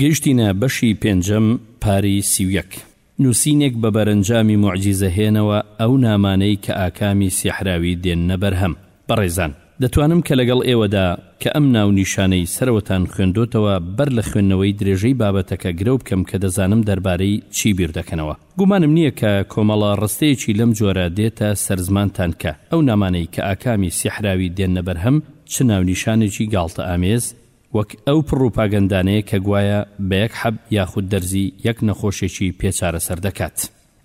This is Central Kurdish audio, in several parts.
گەیشتینە بەشی پێنجەم پارەی سی و یەک. نووسینێک بە بەرەنجامی موعجیزەهێنەوە ئەو نامانەی کە ئاکامی سیحراوی دێننە بەرهەم. بەڕێزان، دەتوانم کە لەگەڵ ئێوەدا کە ئەم ناونیشانەی سەرەوەتان خوێندۆتەوە بەر لە خوێندنەوەی درێژەی بابەتەکە گرەو بکەم کە دەزانم دەربارەی چی بیر دەکەنەوە. گومانم نییە کە کۆمەڵە ڕستەیەکی لەم جۆرە دێتە سەر زمانتان کە ئەو نامانەی کە ئاکامی سیحراوی دێننە بەرهەم چ ناونیشانێکی گاڵتەئامێز وەک ئەو پڕوپاگەندانەیە کە گوایە بە یەک حەب یاخود دەرزی یەک نەخۆشێکی پێ چارەسەر دەکات.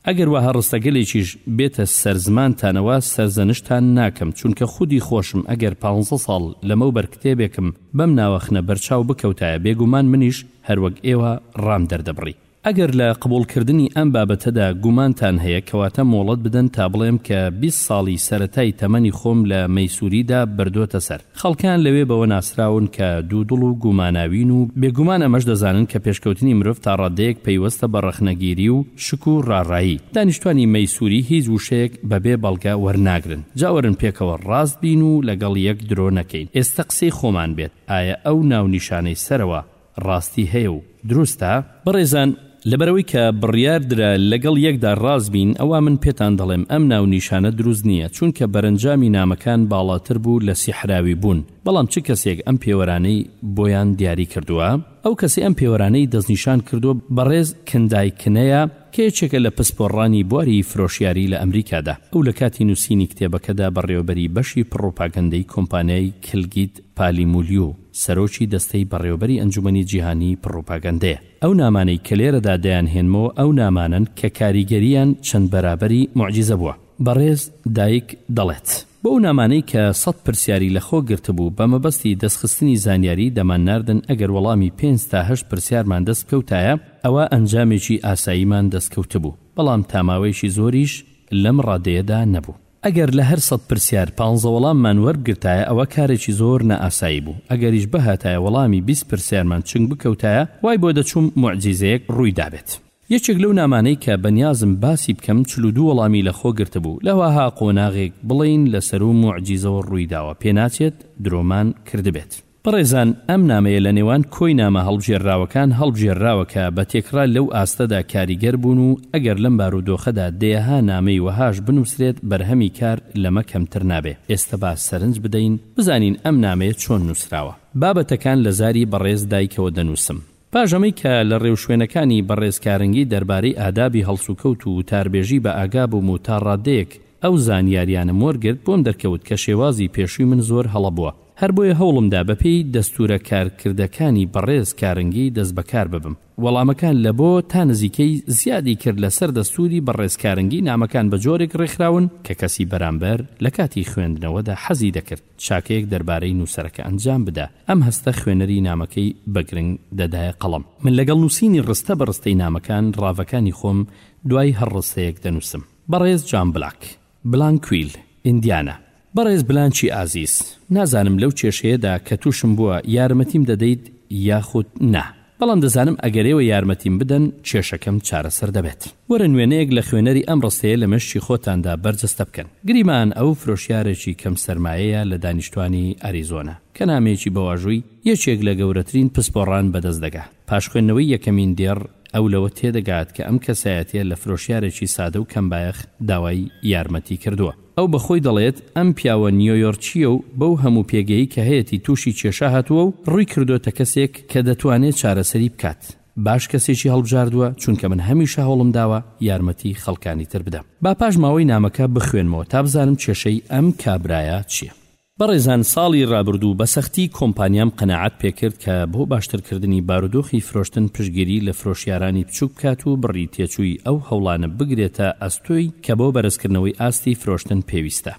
ئەگەر وەها ڕستەگەلێکیش بێتە سەر زمانتانەوە سەرزەنشتتان ناکەم، چونکە خودی خۆشم ئەگەر پانزە ساڵ لەمەوبەر کتێبێکم بەم ناوەخنە بەرچاو بکەوتایە بێگومان منیش هەروەک ئێوە ڕام دەردەبڕی. ئەگەر لە قبوڵکردنی ئەم بابەتەدا گومانتان هەیە کەواتە مۆڵەت بدەن تا بڵێم کە بیست ساڵی سەرەتای تەمەنی خۆم لە مەیسوریدا بردۆتە سەر خەڵکان لەوێ بەوە ناسراون کە دوودڵ و گوماناوین و بێگومان ئەمەش دەزانن کە پێشکەوتنی مرۆڤ تا ڕاددەیەک پەیوەستە بە ڕەخنەگیری و شک و ڕارایی دانیشتوانی مەیسوری هیچ وشەیەک بەبێ بەڵگە وەرناگرن جا وەرن پێکەوە ڕاست بین و لەگەڵ یەک درۆ نەکەین ئێستە قسەی خۆمان بێت ئایە ئەو ناونیشانەی سەرەوە ڕاستی هەیە و دروستە؟ بەڕێزان لەبەرئەوەی کە بڕیار درا لەگەڵ یەکدا ڕاست بین ئەوا من پێتان دەڵێم ئەم ناونیشانە دروست نییە چونکە بەرەنجامی نامەکان باڵاتر بوو لە سیحراوی بوون بەڵام چ کەسێک ئەم پێوەرانەی بۆیان دیاری کردووە ئەو کەسەی ئەم پێوەرانەی دەستنیشان کردووە بەڕێز کندای کنەیە کە یەکێکە لە پسپۆڕانی بواری فرۆشیاری لە ئەمریکادا ئەو لە کاتی نووسینی کتێبەکەدا بەڕێوەبەری بەشی پڕوپاگەندەی کۆمپانیای کلگیت پالیمولیو سەرۆکی دەستەی بەڕێوەبەری ئەنجومەنی جیهانیی پڕوپاگەندەیە. ئەو نامانەی کە لێرەدا دەیانهێنمەوە ئەو نامانەن کە کاریگەرییان چەند بەرابەری موعجیزە بووە. بەڕێز دایک دەڵێت، بۆ ئەو نامانەی کە سەد پرسیاری لە خۆ گرتبوو، بە مەبەستی دەستخستنی زانیاری دەمانناردن ئەگەر وەڵامی پێنج تا هەشت پرسیارمان دەست بکەوتایە ئەوا ئەنجامێکی ئاساییمان دەست کەوتبوو، بەڵام تا ماوەیەکی زۆریش لەم ڕادەیەدا نەبوو. ئەگەر لە هەر سەد پرسیار پانزە وەڵاممان وەربگرتایە ئەوە کارێکی زۆر نا ئاسایی بوو، ئەگەریش بهاتایە وەڵامی بیست پرسیارمان چنگ بکەوتایە وای بۆ دەچووم موعجیزەیەک ڕووی دابێت. یەکێک لەو نامانەی کە بەنیازم باسی بکەم چل و دوو وەڵامی لە خۆ گرتبوو، لەوەها قۆناغێک بڵێین لە سەروو موعجیزەوە ڕووی داوە پێناچێت درۆمان کردبێت. بەڕێزان ئەم نامەیە لە نێوان کۆی نامە هەڵبژێرراوەکان هەڵبژێرراوە کە بە تێکڕا لەو ئاستەدا کاریگەر بوون و ئەگەر لەم بارودۆخەدا دەیەها نامەی وەهاش بنووسرێت بەرهەمی کار لەمە کەمتر نابێ ئێستە با سەرنج بدەین بزانین ئەم نامەیە چۆن نووسراوە بابەتەکان لە زاری بەڕێز دایکەوە دەنووسم پاش ئەمەی کە لە ڕێوشوێنەکانی بەڕێز کارنگی دەربارەی ئادابی هەڵسوکەوت و وتاربێژی بە ئاگا بووم و تا ڕاددەیەک ئەو زانیاریانەم وەرگرت بۆم دەرکەوت کە شێوازی پێشووی من زۆر هەڵە بووە هەر بۆیە هەوڵم دا بە پێی دەستوورە کارکردەکانی بەڕێز کارنگی دەست بە کار ببم وەڵامەکان لە بۆ تا نزیکەی زیادی کرد لە سەر دەستووری بەڕێز کارنگی نامەکان بە جۆرێک ڕێکخراون کە کەسی بەرامبەر لە کاتی خوێندنەوەدا حەزی دەکرد چاکەیەک دەربارەی نووسەرەکە ئەنجام بدە، ئەم هەستە خوێنەری نامەکەی بە گرنگ دەدایە قەڵەم. من لەگەڵ نووسینی ڕستە بە ڕستەی نامەکان، ڕاڤەکانی خۆم دوای هەر ڕستەیەک دەنووسم. بەڕێز جان بلاک، بلانکویل، ئیندیانا. بەڕێز بلانچی ئازیز، نازانم لەو کێشەیەدا کە تووشم بووە یارمەتیم دەدەیت یاخود نا. بەڵام دەزانم ئەگەر ئێوە یارمەتیم بدەن کێشەکەم چارەسەر دەبێت. وەرە نوێنەیەک لە خوێنەری ئەم ڕستەیە لە مێشکی خۆتاندا بەرجەستە بکەن. گریمان ئەو فرۆشیارێکی کەم سەرمایەیە لە دانیشتوانی ئەریزۆنا کە نامەیەکی بە واژووی یەکێک لە گەورەترین پسپۆڕان بەدەست دەگا. پاش خوێندنەوەی یەکەمین دێڕ ئەو لەوە تێدەگات کە ئەم کەسایەتیە لە فرۆشیارێکی سادە و کەمبایەخ داوای یارمەتی کردووە. ئەو بە خۆی دەڵێت ئەم پیاوە نیۆیۆرکییە و بەو هەموو پێگەی کە هەیەتی تووشی کێشە هاتووە و ڕووی کردۆتە کەسێک کە دەتوانێ چارەسەری بکات. باش کەسێکی هەڵبژاردووە چونکە من هەمیشە هەوڵم داوە یارمەتی خەڵکانی تر بدەم. با پاش ماوەی نامەکە بخوێنمەوە تا بزانم کێشەی ئەم کابرایە چییە. بەڕێزان ساڵی رابردوو بە سەختی کۆمپانیام قەناعەت پێکرد کە بۆ باشترکردنی بارودۆخی فرۆشتن پشتگیری لە فرۆشیارانی بچوک بکات و بڕی تێچووی ئەو هەوڵانە بگرێتە ئەستۆی کە بۆ بەرزکردنەوەی ئاستی فرۆشتن پێویستە.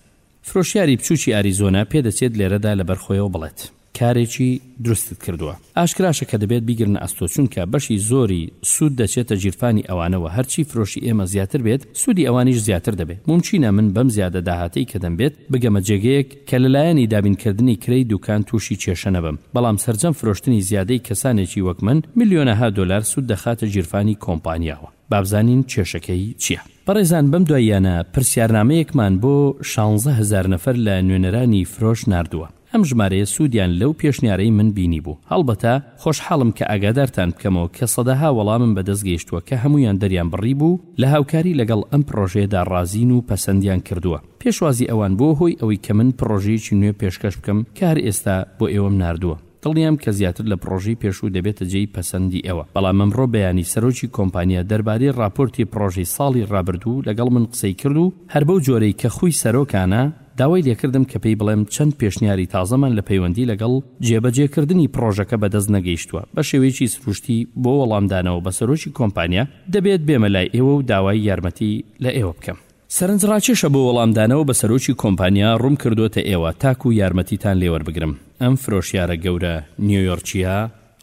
فرۆشیاری بچوکی ئاریزۆنا پێدەچێت لێرەدا لەبەر خۆیەوە بڵێت کارێکی. دروستت کردووە. ئاشکراشە کە دەبێت بیگرنە ئەستۆ چونکە بەشی زۆری سوود دەچێتە گیرفانی ئەوانە وە هەرچی فرۆشی ئێمە زیاتر بێت سوودی ئەوانیش زیاتر دەبێت مومکینە من بەم زیادە داهاتەی کە دەمبێت بگەمە جێگەیەک کە لەلایەنی دابین کردنی کرێی دوکان توشی کێشە نەبم بەڵام سەرجەم فرۆشتنی زیادەی کەسانێکی وەک من ملیۆنەها دۆلار سوود دەخاتە گیرفانی کۆمپانیاوە بابزانین کێشەکەی چیە. بەڕێزان بەم دواییانە پرسیارنامەیەکمان بۆ شانزە هەزار نەفەر لە نوێنەرانی فرۆش ناردووە، ئەم ژمارەیە سوودیان لەو پێشنیارەی من بینیبوو. هەڵبەتە خۆشحاڵم کە ئاگادارتان بکەمەوە کە سەدەها وەڵامم بەدەست گەیشتووە کە هەموویان دەریانبڕیبوو لە هاوکاری لەگەڵ ئەم پڕۆژەیەدا ڕازین و پەسەندیان کردووە. پێشوازی ئەوان بووە هۆی ئەوەی کە من پڕۆژەیەکی نوێ پێشکەش بکەم کە هەر ئێستا بۆ ئێوەم ناردووە. دڵنیام کە زیاتر لە پڕۆژەی پێشوو دەبێتە جێی پەسەندی ئێوە. بەڵام ئەمڕۆ بەیانی سەرۆکی کۆمپانیا دەربارەی ڕاپۆرتی پڕۆژەی ساڵی ڕابردوو لەگەڵ من قسەی کرد و هەر بەو جۆرەی کە خووی سەرۆکانە، داوای لێکردم کە پێی بڵێم چەند پێشنیاری تازەمان لە پەیوەندی لەگەڵ جێبەجێکردنی پڕۆژەکە بەدەست نەگەیشتووە، بە شێوەیەکی سروشتی بۆ وەڵامدانەوە بە سەرۆکی کۆمپانیا دەبێت بێمە لای ئێوە و داوای یارمەتی لە ئێوە بکەم. سەرنجڕاکێشە بۆ وەڵامدانەوە بە سەرۆکی کۆمپانیا ڕووم کردووەتە ئێوە تاکوو یارمەتیتان لێوەربگرم. ئەم فرۆشیارە گەورە نیۆیۆرکییە،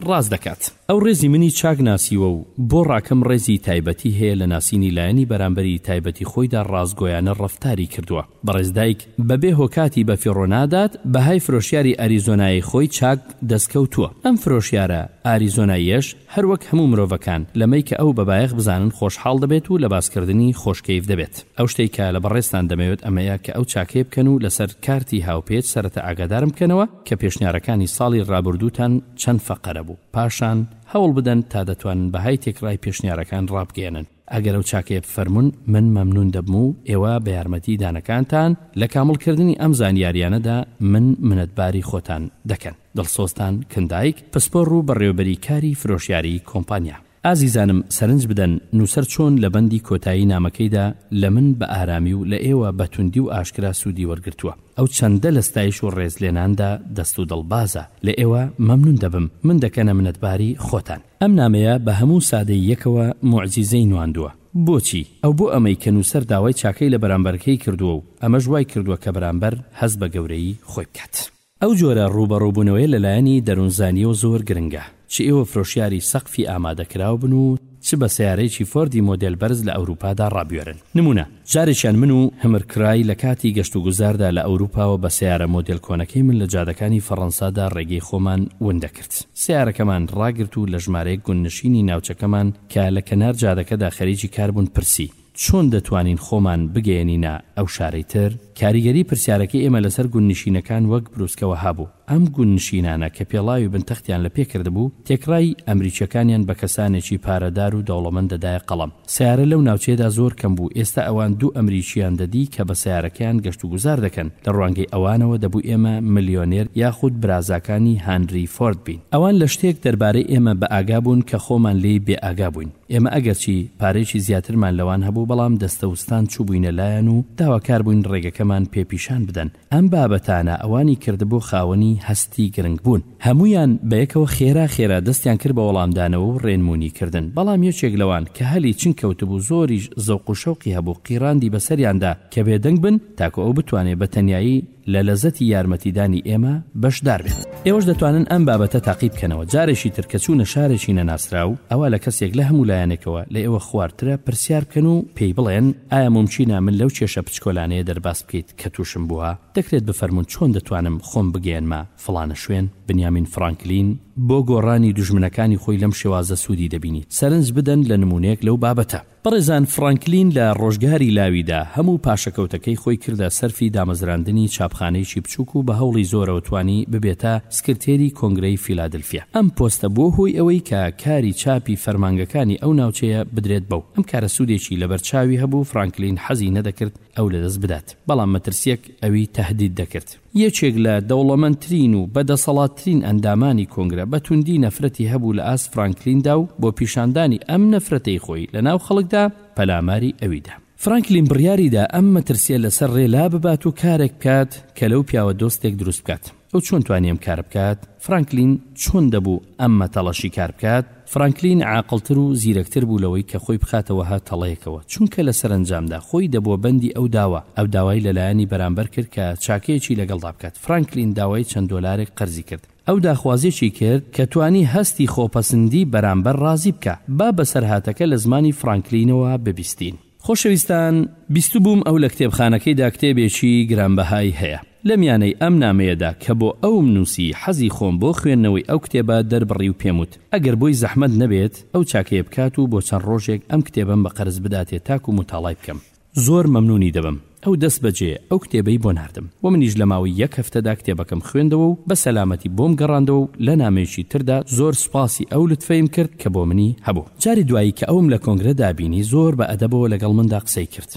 ڕاست دەکات. ئەو ڕێزی منی چاک ناسیوە و بۆ ڕاکەم ڕێزی تایبەتی هەیە لە ناسینی لایەنی بەرامبەری تایبەتی خۆیدا ڕاستگۆیانە ڕەفتاری کردووە. بەڕێز دایک بەبێ هۆ کاتی بە فیڕۆ نادات، بەهای فرۆشیاری ئاریزۆنایەی خۆی چاک دەستکەوتووە. ئەم فرۆشیارە ئاریزۆناییەش هەر وەک هەموو مرۆڤەکان لەمەی کە ئەو بە بایەخ بزانن خۆشحاڵ دەبێت و لە باسکردنی خۆش کەیف دەبێت. ئەو شتەی کە لە بەڕێزتان دەمەوێت ئەمەیە کە ئەو چاکەیە بکەن و لەسەر کارتی هاوپێچ سەرەتا ئاگادارم بکەنەوە، کە پێشنیارەکانی ساڵی رابوردووتان چەند فەقەرە بوو، پاشان هەوڵ بدەن تا دەتوانن بەهای تێکڕای پێشنیارەکان رابگەیەنن، ئەگەر ئەو چاکەیە بفەرموون من مەمنوون دەبم و ئێوە بە یارمەتی دانەکانتان لە کامڵ کردنی ئەم زانیاریانەدا من منەتباری خۆتان دەکەن. دڵسۆزتان، کندایک پسپۆڕ و بەڕێوەبەری کاری فرۆشیاری کۆمپانیا. ئازیزانم سەرنج بدەن نووسەر چۆن لە بەندی کۆتایی نامەکەیدا لە من بە ئارامی و لە ئێوە بە توندی و ئاشکرا سوودی وەرگرتووە. ئەو چەندە لە ستایش و ڕێزلێناندا دەست و دڵ بازە. لە ئێوە مەمنوون دەبم. من دەکەنە منەتباری خۆتان. ئەم نامەیە بە هەموو سادەییەکەوە موعجیزەی نواندووە. بۆچی؟ ئەو بۆ ئەمەی کە نووسەر داوای چاکەی لە بەرامبەرەکەی کردووە و ئەمەش وای کردووە کە بەرامبەر هەست بە گەورەیی خۆی بکات. ئەو جۆرە ڕووبەڕووبوونەوەیە لە لایەنی دەروونزانییەوە زۆر گرنگە، چ ئێوە فرۆشیاری سەقفی ئامادەکراو بن و چ بە سەیارەیەکی فۆردی مۆدێل بەرز لە ئەورووپادا ڕابوێرن. نموونە، جارێکیان من و همر کرای لە کاتی گەشتوگوزاردا لە ئەورووپاوە بە سەیارە مۆدێل کۆنەکەی من لە جادەکانی فەڕەنسادا ڕێگەی خۆمان ون دەکرد، سەیارەکەمان ڕاگرت و لە ژمارەیەک گوندنشینی ناوچەکەمان کە لە کەنار جادەکەدا خەریکی کار بوون پرسی، چۆن دەتوانین خۆمان بگەیەنینە ئەو شارەی تر؟ کاریگەری پرسیارەکەی ئێمە لەسەر گوندنشینەکان وەک بروسکە وەها بوو. ئەم گوندنشینانە کە پێڵاوی بن تەختیان لە پێ کردبوو، تێکڕای ئەمریکییەکانیان بە کەسانێکی پارەدار و دەوڵەمەند دەدایە قەڵەم. سەیارە لەو ناوچەیەدا زۆر کەم بوو، ئێستا ئەوان دوو ئەمریکییان دەدی کە بە سەیارەکەیان گەشتوگوزار دەکەن. لە ڕوانگەی ئەوانەوە دەبوو ئێمە ملیۆنێر یاخود برازاکانی هانری فۆرد بین. ئەوان لە شتێک دەربارەی ئێمە بە ئاگا بوون کە خۆمان لێی بێ ئاگا بووین. ئێمە ئەگەرچی پارەیەکی زیاترمان لەوان هەبوو بەڵام دەستەوستان چووبووینە لایان و داواکار بووین ڕێگەکەمان پێ پیشان بدەن ئەم بابەتانە ئەوانی کردبوو خاوەنی هەستی گرنگ بوون هەموویان بەیەکەوە خێرا خێرا دەستیان کرد بە وەڵامدانەوە و ڕێنموونی کردن بەڵام یەکێک لەوان کە هەلی چنگ کەوتبوو زۆریش زەوق و شەوقی هەبوو قیڕاندی بەسەریاندا کە بێدەنگ بن تاکو ئەو بتوانێ بە تەنیایی لە لەزەتی یارمەتیدانی ئێمە بەشدار بێت. ئێوەش دەتوانن ئەم بابەتە تاقی بکەنەوە. جارێکی تر کە چوونە شارێکی نەناسراو، ئەوا لە کەسێک لە هەموو لایەنێکەوە لە ئێوە خوارترە پرسیار بکەن و پێی بڵێن، ئایا مومکینە من لەو کێشە پچکۆلانەیە دەرباز بکەیت کە تووشم بووە؟ دەکرێت بفەرموون چۆن دەتوانم خۆم بگەیەنمە فڵانە شوێن؟ بنیامین فرانکلین بۆ گۆڕانی دوژمنەکانی خۆی لەم شێوازە سوودی دەبینیت. سەرنج بدەن لە نموونەیەک لەو بابەتە. بەڕێزان فرانکلین لە ڕۆژگاری لاویدا هەموو پاشەکەوتەکەی خۆی کردە سەرفی دامەزراندنی چاپخانەیەکی بچووک و بە هەوڵی زۆرەوە توانی ببێتە سکرتێری کۆنگرەی فیلادلفیا ئەم پۆستە بووە هۆی ئەوەی کە کاری چاپی فەرمانگەکانی ئەو ناوچەیە بدرێت بەو ئەم کارە سوودێکی لەبەر چاوی هەبوو فرانکلین حەزی نەدەکرد ئەو لەدەست بدات بەڵام مەترسییەک ئەوی تەهدید دەکرد یەکێک لە دەوڵەمەندترین و بەدەسەڵاتترین ئەندامانی کۆنگرە بە توندی نەفرەتی هەبوو لە ئاست فرانکلیندا و بۆ پیشاندانی ئەم نەفرەتەی خۆی لە ناو خەڵکدا پەلاماری ئەوی دا. فرانکلین بڕیاری دا ئەم مەترسییە لە سەر ڕێ لا ببات و کارێک بکات کە لەو پیاوە دۆستێک دروست بکات. ئەو چۆن توانی ئەم کارە بکات؟ فرانکلین چۆن دەبوو ئەم مەتەڵە شیکار بکات؟ فرانکلین عاقڵتر و زیرەکتر بوو لەوەی کە خۆی بخاتە وەها تەڵەیەکەوە، چونکە لە سەرەنجامدا خۆی دەبووە بەندی ئەو داوا، ئەو داوای لە لایەنی بەرامبەر کرد کە چاکەیەکی لەگەڵدا بکات، فرانکلین داوای چەند دۆلارێک قەرزی کرد، ئەو داخوازیەکی کرد کە توانی هەستی خۆپەسندی بەرامبەر ڕازی بکا، با بەسەرهاتەکە لە زمانی فرانکلینەوە ببیستین. خۆشەویستان بیستبووم ئەو لە کتێبخانەکەیدا کتێبێکی گرانبەهای هەیە. لەمیانەی ئەم نامەیەدا کە بۆ ئەوم نووسی حەزی خۆم بۆ خوێندنەوەی ئەو کتێبە دەربڕی و پێم وت ئەگەر بۆی زەحمەت نەبێت ئەو چاکەیە بکات و بۆ چەند ڕۆژێک ئەم کتێبەم بە قەرز بداتێ تاکو موتاڵای بکەم زۆر مەمنوونی دەبم. ئەو دەست بەجێ ئەو کتێبەی بۆ ناردم و منیش لە ماوەی یەک هەفتەدا کتێبەکەم خوێندەوە و بە سەلامەتی بۆم گەڕاندەوە و لە نامەیەکی تردا زۆر سوپاسی ئەو لوتفەیم کرد کە بۆ منی هەبوو. جاری دوایی کە ئەوم لە کۆنگرەدا بینی زۆر بە ئەدەبەوە لەگەڵ مندا قسەی کرد.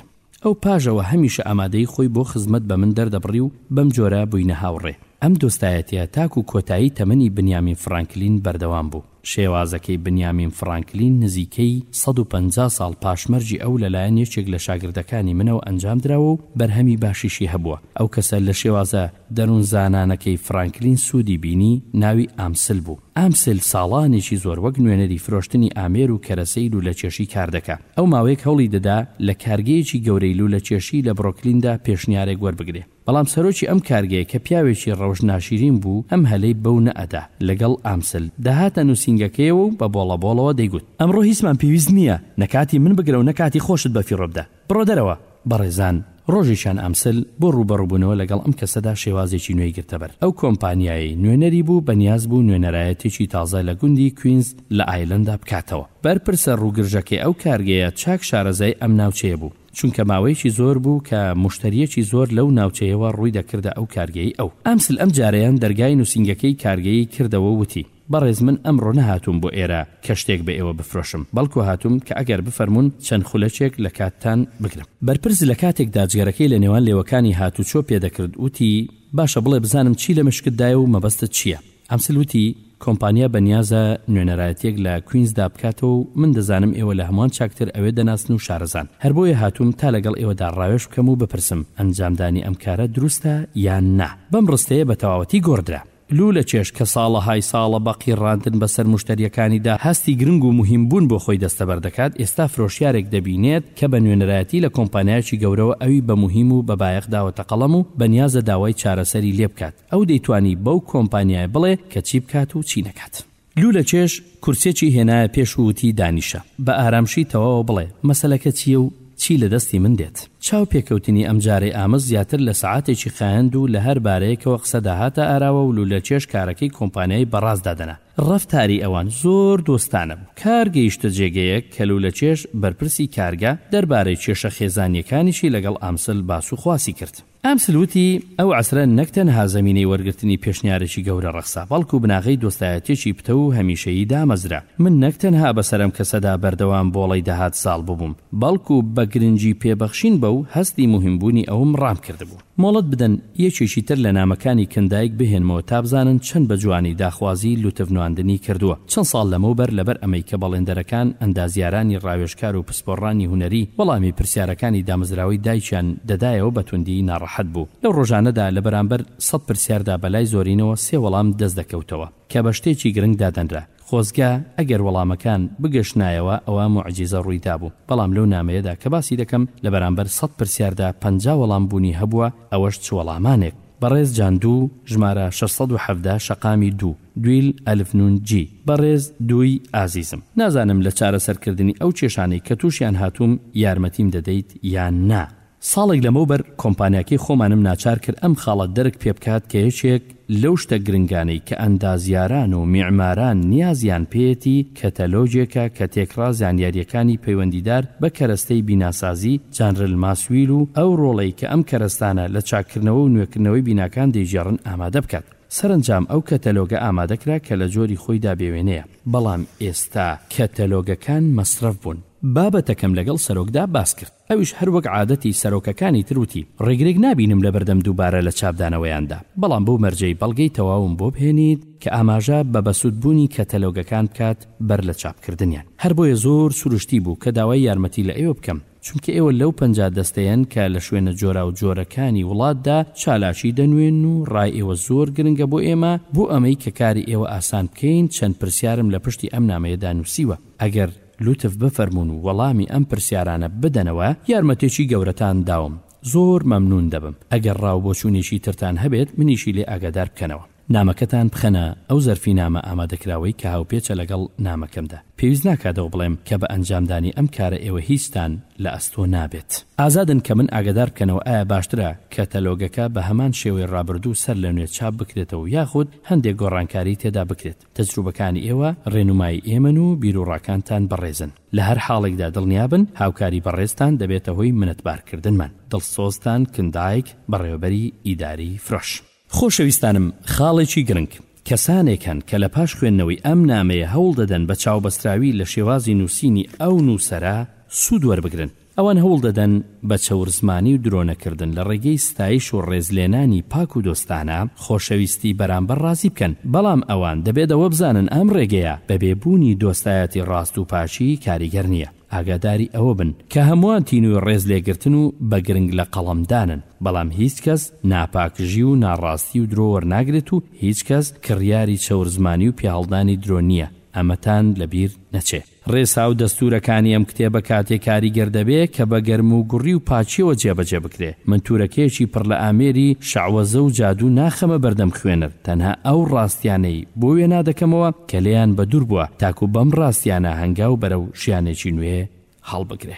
ئەو پاش ئەوە هەمیشە ئامادەیی خۆی بۆ خزمەت بە من دەردەبڕی و بەم جۆرە بووینە هاوڕێ. ئەم دۆستایەتییە تاکوو کۆتایی تەمەنی بنیامین فرانکلین بەردەوام بوو. شێوازەکەی بنیامین فڕانکلین نزیکەی سەد و پەنجا ساڵ پاش مەرگی ئەو لەلایەن یەکێک لە شاگردەکانی منەوە ئەنجام دراوە و بەرهەمی باشیشی هەبووە. ئەو کەسە لە شێوازە دەروونزانانەکەی فڕانکلین سوودی بینی ناوی ئامسل بوو. ئامسل ساڵانێکی زۆر وەک نوێنەری فرۆشتنی ئامێر و کەرەسەی لوولەکێشی کار دەکا. ئەو ماوەیەک هەوڵی دەدا لە کارگەیەکی گەورەی لوولەکێشی لە برۆکلیندا پێشنیارێک وەربگرێ. بەڵام سەرۆکی ئەم کارگەیە کە پیاوێکی ڕەوشت ناشیرین بوو ئەم هەلەی بەو نەئەدا، لەگەڵ ئامسل دەهاتە نووسینگەکەیەوە و بە بۆڵەبۆڵەوە دەیگوت. ئەمڕۆ هیچمان پێویست نییە، نە کاتی من بگرە و نە کاتی خۆشت بە فیڕۆ بدە. بڕۆ دەرەوە! بەڕێزان، ڕۆژێکیان ئامسل بۆ ڕووبەڕووبوونەوە لەگەڵ ئەم کەسەدا شێوازێکی نوێی گرتە بەر. ئەو کۆمپانیایەی نوێنەری بوو بەنیاز بوو نوێنەرایەتێکی تازە لە گوندی کوینز لە ئایلەندا بکاتەوە. بەرپرسە ڕووگرژەکەی ئەو کارگەیە چاک شارەزای ئەم ناوچەیە بوو. چونکە ماوەیەکی زۆر بوو کە موشتەرییەکی زۆر لەو ناوچەیەوە ڕووی دەکردە ئەو کارگەیەی ئەو. ئامسل ئەم جارەیان دەرگای نووسینگەکەی کارگەیەی کردەوە و وتی، بەڕێز من ئەمڕۆ نەهاتووم بۆ ئێرە کە شتێک بە ئێوە بفرۆشم، بەڵکو هاتووم کە ئەگەر بفەرموون چەند خولەکێک لە کاتتان بگرم. بەرپرس لە کاتێکدا جگەرەکەی لە نێوان لێوەکانی هاتوچۆ پێ دەکرد، وتی، باشە بڵێ بزانم چی لە مشکتدایە و مەبەستت چییە؟ ئەمسل وتی، کۆمپانیا بە نیازە نوێنەرایەتیەک لە کوینزدا بکاتەوە و من دەزانم ئێوە لە هەمووان چاکتر ئەوێ دەناسن و شارەزان، هەر بۆیە هاتووم تا لەگەڵ ئێوەدا ڕاوێژ بکەم و بپرسم ئەنجامدانی ئەم کارە دروستە یان نا. بەم ڕستەیە بە تەواوەتی گۆڕدرا. لوولەچێش کە ساڵەهای ساڵە بە قیڕاندن بەسەر موشتەرییەکانیدا هەستی گرنگ و موهیم بوون بۆ خۆی دەستەبەر دەکات، ئێستا فرۆشیارێک دەبینێت کە بە نوێنەرایەتی لە کۆمپانیایەکی گەورەوە ئەوی بە موهیم و بە بایەخ داوەتە قەڵەم و بە نیازە داوای چارەسەری لێ بکات. ئەو دەیتوانی بەو کۆمپانیایە بڵێ کە چی بکات و چی نەکات. لوولە چێژ کورسێکی هێنایە پێش و وتی دانیشە، بە ئارامشی تەواوە بڵێ مەسەلەکە چییە و چی لە دەستی من دێت. چاو پێکەوتنی ئەمجارەی ئامس زیاتر لە سەعاتێکی خایاند و لە هەر بارەیەکەوە قسە داهاتە ئاراوە و لوولە چێژ کارەکەی کۆمپانیای بەڕاست دادەنا. ڕەفتاری ئەوان زۆر دۆستانە بوو. کار گەیشتە جێگەیەک کە لوولە چێژ بەرپرسی کارگە دەربارەی کێشە خێزانییەکانیشی لەگەڵ ئامسل باس و خواسی کرد. ئامسل وتی، ئەو عەسرە نەک تەنها زەمینەی وەرگرتنی پێشنیارێکی گەورە ڕەخسا، بەڵکو بناغەی دۆستایەتییەکی پتەو و هەمیشەیی دامەزرا. من نەک تەنها بەسەر ئەم کەسەدا بەردەوام بۆڵەی دەهات زاڵ ببووم، بەڵکو بە گرنگی پێبەخشین بە و هەستی موهیمبوونی ئەوم ڕام کردبوو. مۆڵەت بدەن یەکێکی تر لە نامەکانی کندایک بهێنمەوە تا بزانن چەند بە جوانی داخوازیی لوتف نواندنی کردووە. چەند ساڵ لەمەوبەر لەبەر ئەمەی کە بەڵێندەرەکان ئەندازیارانی ڕاوێژکار و پسپۆڕانی هونەری وەڵامی پرسیارەکانی دامەزراوەی دایکیان دەدایەوە بە توندی ناڕەحەت بوو. لەو ڕۆژانەدا لە بەرامبەر سەد پرسیاردا بە لای زۆرینەوە سێ وەڵام دەست دەکەوتەوە کە بە شتێکی گرنگ دادەنرا. خۆزگە ئەگەر وەڵامەکان بگەشتنایەوە ئەوا موعجیزە ڕووی دابوو. بەڵام لەو نامەیەدا کە باسی دەکەم لە بەرامبەر سەد پرسیاردا پەنجا وەڵام بوونی هەبووە ئەوەش چ وەڵامانێک! بەڕێز جاندوو، ژمارە شەش سەد و حەڤدە شەقامی دوو. دویل ئەلف نون جی بەڕێز دووی ئازیزم نازانم لە چارەسەر کردنی ئەو کێشانەی کە توشیان هاتووم یارمەتیم دەدەیت یان نا ساڵێک لەمەوبەر کۆمپانیاکەی خۆمانم ناچار کرد ئەم خاڵە دەرک پێبکات کە یەکێک لەو شتە گرنگانەی کە ئەندازیاران و میعماران نیازیان پێیەتی کەتەلۆگێکە کە تێکڕا زانیاریەکانی پەیوەندیدار بە کەرەستەی بیناسازی جەنرل ماسویل و ئەو ڕۆڵەی کە ئەم کەرەستانە لە چاککردنەوە و نوێکردنەوەی بیناکان دەیگێڕن ئامادە بکات. سەرەنجام ئەو کەتەلۆگە ئامادە کرا کە لە جۆری خۆیدا بێ وێنەیە، بەڵام ئێستا کەتەلۆگەکان مەسرەف بوون. بابەتەکەم لەگەڵ سەرۆکدا باس کرد، ئەویش هەر وەک عادەتی سەرۆکەکانی تر وتی، ڕێگرێک نابینم لە بەردەم دووبارە لە چاپدانەوەیاندا، بەڵام بوو مەرجەی بەڵگەی تەواوم بۆ بهێنیت کە ئاماژە بە بەسوودبوونی کەتەلۆگەکان بکات بەر لە چاپکردنیان. هەر بۆیە زۆر سروشتی بوو کە داوای یارمەتی لە ئێوە بکەم. چونکە ئێوە لەو پەنجا دەستەیەن کە لە شوێنە جۆراوجۆرەکانی وڵاتدا چالاکی دەنوێنن و ڕای ئێوە زۆر گرنگە بۆ ئێمە، بۆ ئەمەی کە کاری ئێوە ئاسان بکەین چەند پرسیارم لە پشتی ئەم نامەیەدا نووسیوە، ئەگەر لوتف بفەرموون و وەڵامی ئەم پرسیارانە بدەنەوە یارمەتێکی گەورەتان داوم، زۆر مەمنوون دەبم، ئەگەر ڕا و بۆچوونێکی ترتان هەبێت منیشی لێ ئاگادار بکەنەوە. نامەکەتان بخەنە ئەو زەرفی نامە ئامادەکراوەی کە هاوپێچە لەگەڵ نامەکەمدا. پێویست ناکاتەوە بڵێم کە بە ئەنجامدانی ئەم کارە ئێوە هیچتان لە ئەستۆ نابێت. ئازادن کە من ئاگەدار بکەنەوە ئایا باشترە کەتەلۆگەکە بە هەمان شێوەی ڕابردوو سەر لە نوێ چاپ بکرێتەوە یاخود هەندێک گۆڕانکاری تێدا بکرێت. تەجروبەکانی ئێوە ڕێنومایی ئێمەن و بیروڕاکانتان بەڕێزن. لە هەر حاڵێکدا دڵنیابن هاوکاری بەڕێزتان دەبێتە هۆی منەتبارکردنمان. دڵسۆزتان، کندایک، بەڕێوەبەری ئیداری فرۆش. خۆشەویستانم خاڵێکی گرنگ، کەسانێک هەن کە لە پاش خوێندنەوەی ئەم نامەیە هەوڵ دەدەن بە چاوبەستراوی لە شێوازی نووسینی ئەو نووسەرە سوود وەربگرن. ئەوان هەوڵ دەدەن بە چەورزمانی و درۆنەکردن لە ڕێگەی ستایش و ڕێزلێنانی پاک و دۆستانە خۆشەویستی بەرامبەر ڕازی بکەن، بەڵام ئەوان دەبێت ئەوە بزانن ئەم ڕێگەیە بەبێ بوونی دۆستایەتی ڕاست و پاکی کاریگەر نییە. ئاگاداری ئەوە بن کە هەمووان تینووی ڕێز لێگرتن و بە گرنگ لە قەڵەمدانن، بەڵام هیچ کەس ناپاکژی و ناڕاستی و درۆ وەرناگرێت و هیچ کەس کڕیاری چەورزمانی و پێهەڵدانی درۆ نییە، ئەمەتان لە بیر نەچێ. ڕێسا و دەستوورەکانی ئەم کتێبە کاتێ کاریگەر دەبێ کە بە گەرم و گوڕی و پاکییەوە جێبەجێ بکرێ. من تورەکەیەکی پڕ لە ئامێری شەعوەزە و جادوو ناخەمە بەردەم خوێنەر، تەنها ئەو ڕاستییانەی بۆ وێنا دەکەمەوە، کە لێیان بەدوور بووە تاکو بەم ڕاستیانە هەنگاو بەرەو ژیانێکی نوێ هەڵبگرێ.